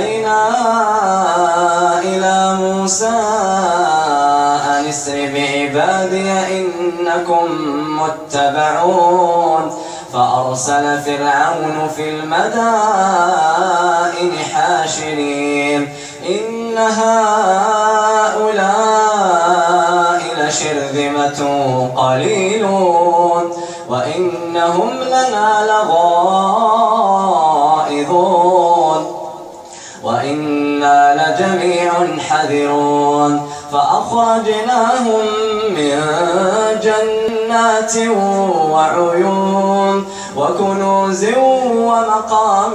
وأوحينا إلى موسى أن اسر بعبادي إنكم متبعون. فأرسل فرعون في المدائن حاشرين. إن هؤلاء لشرذمة قليلون. وإنهم لنا لغائظون لجميع حذرون. فأخرجناهم من جنات وعيون وكنوز ومقام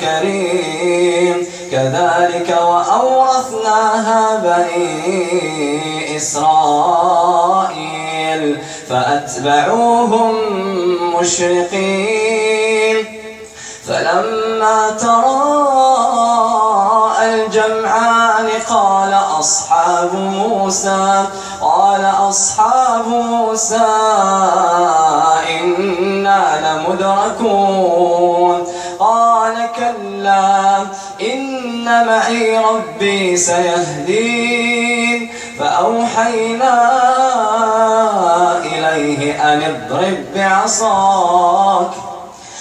كريم. كذلك وأورثناها بني إسرائيل فأتبعوهم مشرقين. فلما الجمعان قال أصحاب موسى قال أصحاب موسى إنا لمدركون. قال كلا إن معي ربي سيهدين. فأوحينا إليه أن اضرب بعصاك.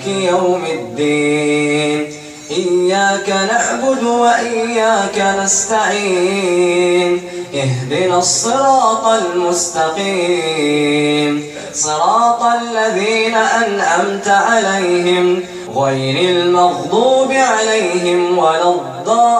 ملك يوم الدين. إياك نعبد وإياك نستعين. اهدنا الصراط المستقيم. صراط الذين أنعمت عليهم غير المغضوب عليهم ولا الضالين.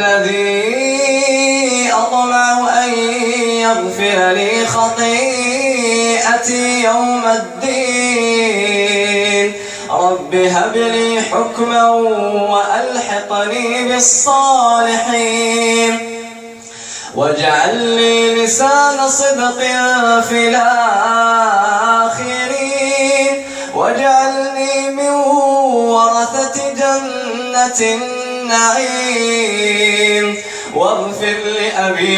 أطمع أن يغفر يغفر لي خطيئتي يوم الدين. رب هب لي حكما وألحقني بالصالحين. واجعل لي لسان صدق في الآخرين. واجعلني من ورثة جنة النعيم. واغفر لأبي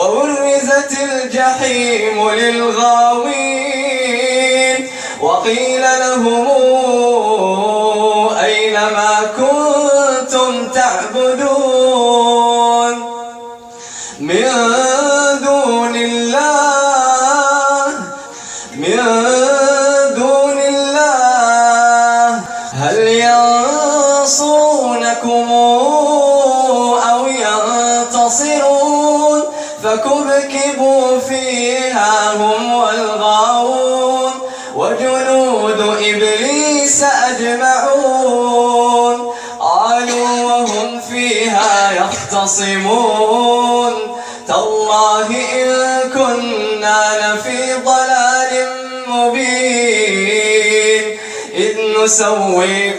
وبرزت الجحيم للغاوين وقيل لهم أجمعون قالوا وهم فيها يختصمون. تالله إن كنا لفي ضلال مبين. إذ نسويكم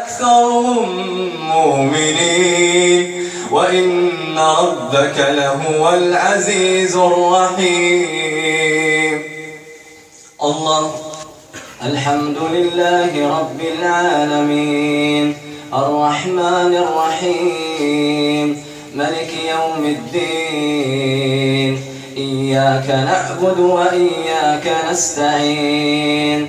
أكثرهم مؤمنين وإن ربك لهو العزيز الرحيم. الله الحمد لله رب العالمين الرحمن الرحيم ملك يوم الدين إياك نعبد وإياك نستعين.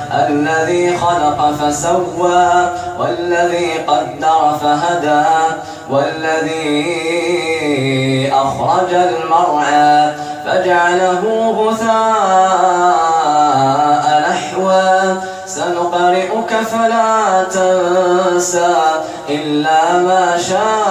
الذي خلق فسوى والذي قدر فهدى والذي أخرج المرعى فجعله غثاء نحوا سنقرئك فلا تنسى إلا ما شاء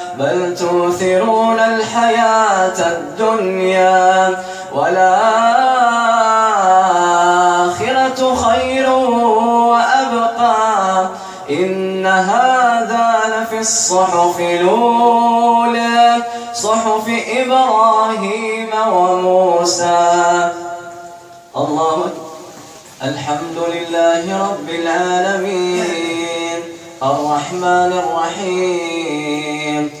بل تؤثرون الحياة الدنيا والآخرة خير وأبقى. إن هذا لفي الصحف الأولى صحف إبراهيم وموسى. الله الحمد لله رب العالمين. الرحمن الرحيم.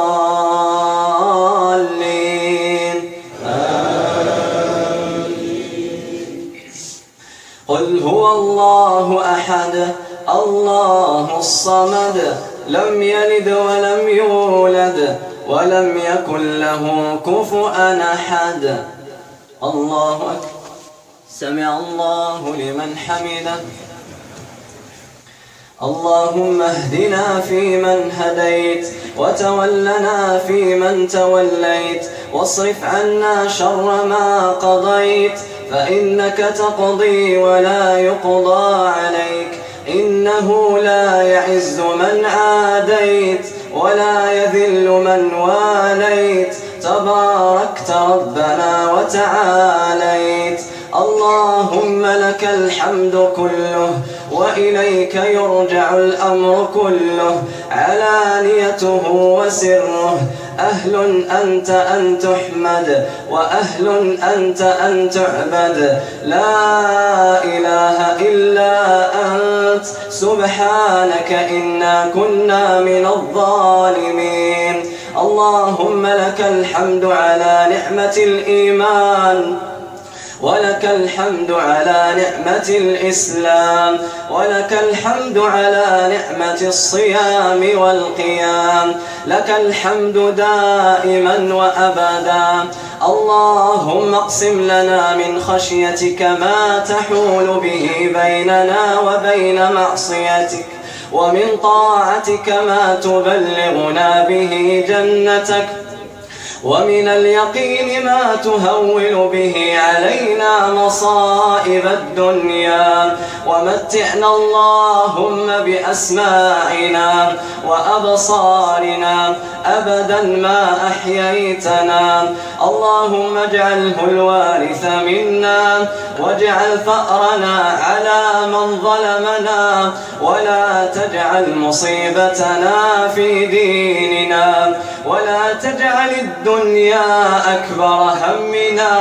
الله أحد الله الصمد لم يلد ولم يولد ولم يكن له كفؤا أحد. الله أكبر. سمع الله لمن حمده. اللهم اهدنا فيمن هديت وتولنا فيمن توليت واصرف عنا شر ما قضيت. فإنك تقضي ولا يقضى عليك. إنه لا يعز من عاديت ولا يذل من واليت. تباركت ربنا وتعاليت. اللهم لك الحمد كله وإليك يرجع الأمر كله. علانيته وسره أهل أنت أن تحمد وأهل أنت أن تعبد. لا إله إلا أنت سبحانك إنا كنا من الظالمين. اللهم لك الحمد على نعمة الإيمان. ولك الحمد على نعمة الإسلام ولك الحمد على نعمة الصيام والقيام لك الحمد دائما وأبدا. اللهم اقسم لنا من خشيتك ما تحول به بيننا وبين معصيتك ومن طاعتك ما تبلغنا به جنتك. ومن اليقين ما تهول به علينا مصائب الدنيا. ومتعنا اللهم بأسماعنا وأبصارنا أبدا ما أحييتنا. اللهم اجعله الوارث منا واجعل فأرنا على من ظلمنا ولا تجعل مصيبتنا في ديننا ولا تجعل الدنيا أكبر همنا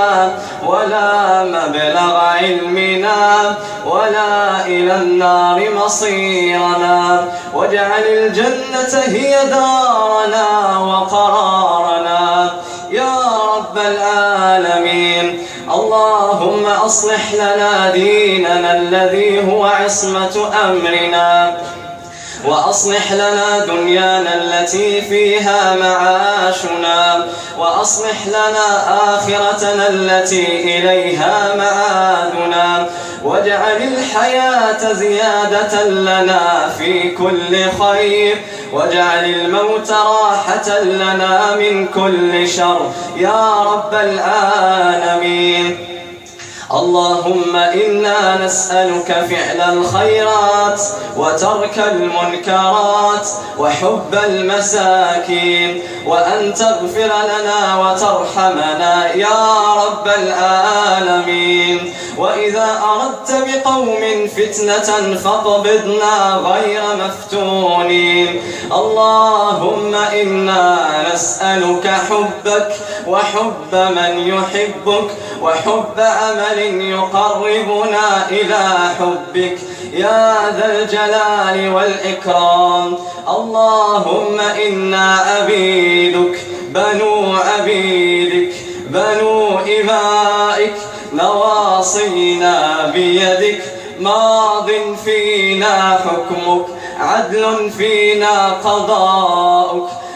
ولا مبلغ علمنا ولا إلى النار مصيرنا واجعل الجنة هي دارنا وقرارنا. يا رب العالمين اللهم أصلح لنا ديننا الذي هو عصمة أمرنا. وأصلح لنا دنيانا التي فيها معاشنا وأصلح لنا آخرتنا التي إليها معادنا واجعل الحياة زيادة لنا في كل خير واجعل الموت راحة لنا من كل شر. يا رب العالمين. اللهم إنا نسألك فعل الخيرات وترك المنكرات وحب المساكين وأن تغفر لنا وترحمنا يا رب العالمين وإذا أردت بقوم فتنة فاقبضنا غير مفتونين اللهم إنا نسألك حبك وحب من يحبك وحب عمل يقربنا إلى حبك. يا ذا الجلال والإكرام. اللهم إنا عبيدك بنو عبيدك بنو إمائك. نواصينا بيدك. ماض فينا حكمك عدل فينا قضاؤك.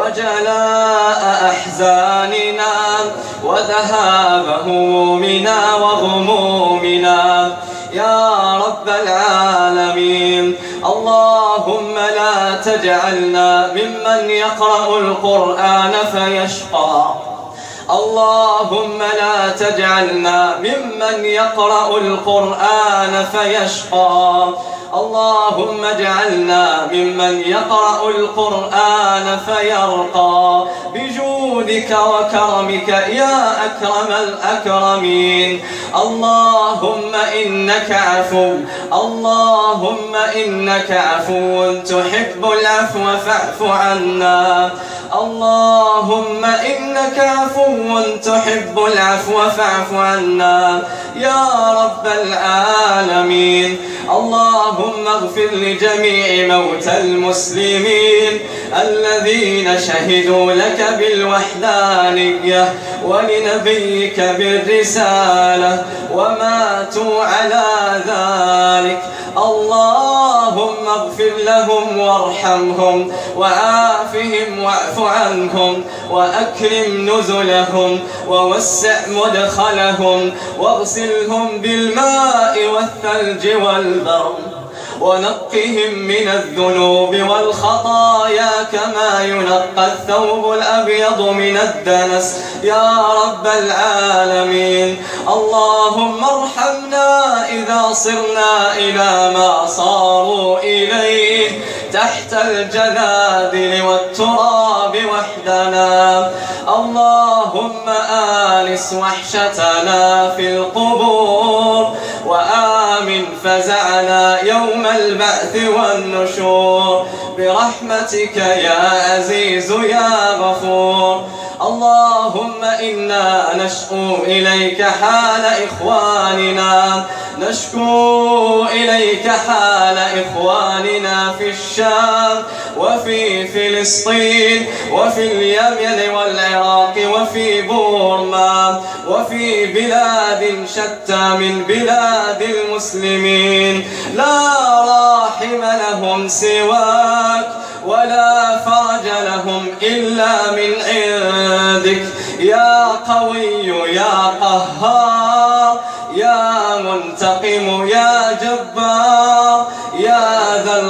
وجلاء أحزاننا وذهاب همومنا وغمومنا. يا رب العالمين اللهم لا تجعلنا ممن يقرأ القرآن فيشقى. اللهم لا تجعلنا ممن يقرأ القرآن فيشقى. اللهم اجعلنا ممن يقرأ القرآن فيرقى. بجودك وكرمك يا أكرم الأكرمين. اللهم إنك عفو. اللهم إنك عفو. تحب العفو فاعف عنا. اللهم إنك عفو. تحب العفو فاعف عنا. يا رب العالمين. اللهم اغفر لجميع موتى المسلمين الذين شهدوا لك بالوحدانية ولنبيك بالرسالة وماتوا على ذلك. اللهم اغفر لهم وارحمهم وعافهم واعف عنهم وأكرم نزلهم ووسع مدخلهم واغسلهم بالماء والثلج والبر ونقهم من الذنوب والخطايا كما ينقى الثوب الأبيض من الدنس. يا رب العالمين اللهم ارحمنا إذا صرنا إلى ما صاروا إليه تحت الجنادل والتراب وحدنا. اللهم آنس وحشتنا في القبور. وآمن فزعنا يوم البعث والنشور. برحمتك يا عزيز يا غفور. اللهم إنا نشكو إليك حال إخواننا. نشكو إليك حال إخواننا في الشام. وفي فلسطين وفي اليمن والعراق وفي بورما وفي بلاد شتى من بلاد المسلمين. لا راحم لهم سواك ولا فرج لهم إلا من عندك. يا قوي يا قهار يا منتقم يا جبار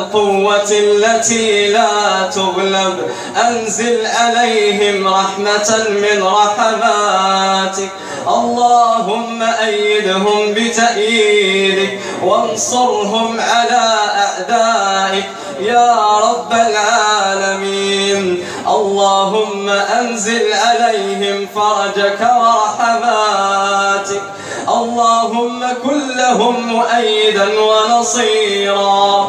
القوة التي لا تغلب. أنزل عليهم رحمة من رحماتك. اللهم أيدهم بتأييدك. وانصرهم على أعدائك. يا رب العالمين. اللهم أنزل عليهم فرجك ورحماتك. اللهم كن لهم مؤيدا ونصيرا.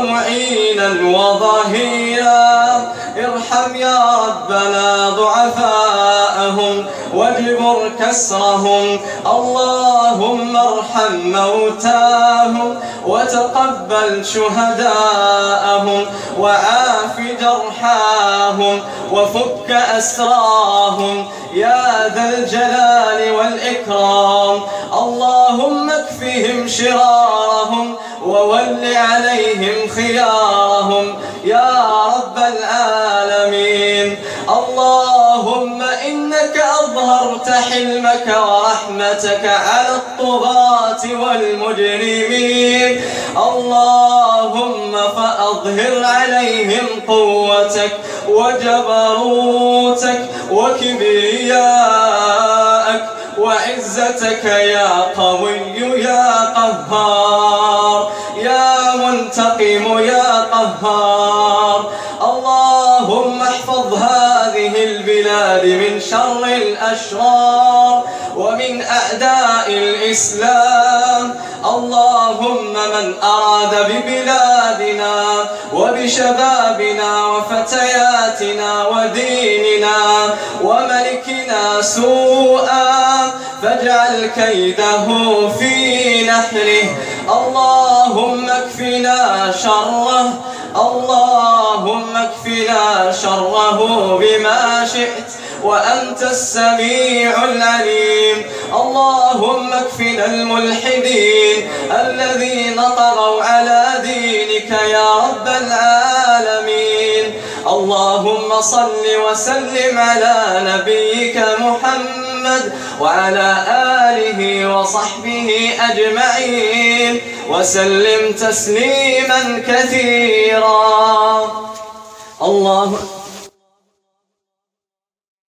ومعينا وظهيرا. ارحم يا ربنا ضعفاءهم واجبر كسرهم. اللهم ارحم موتاهم وتقبل شهداءهم وعاف جرحاهم وفك أسراهم. يا ذا الجلال والإكرام. اللهم اكفهم شرارهم وول عليهم خيارهم يا رب العالمين. اللهم إنك أظهرت حلمك ورحمتك على الطغاة والمجرمين. اللهم فأظهر عليهم قوتك وجبروتك وكبرياءك وعزتك يا قوي يا قهار. شر الأشرار ومن أعداء الإسلام. اللهم من أراد ببلادنا وبشبابنا وفتياتنا وديننا وملكنا سوءا فاجعل كيده في نحره. اللهم اكفنا شره. اللهم اكفنا شره بما شئت. وأنت السميع العليم. اللهم اكفنا الملحدين الذين طغوا على دينك يا رب العالمين. اللهم صل وسلم على نبيك محمد وعلى آله وصحبه أجمعين. وسلم تسليما كثيرا. الله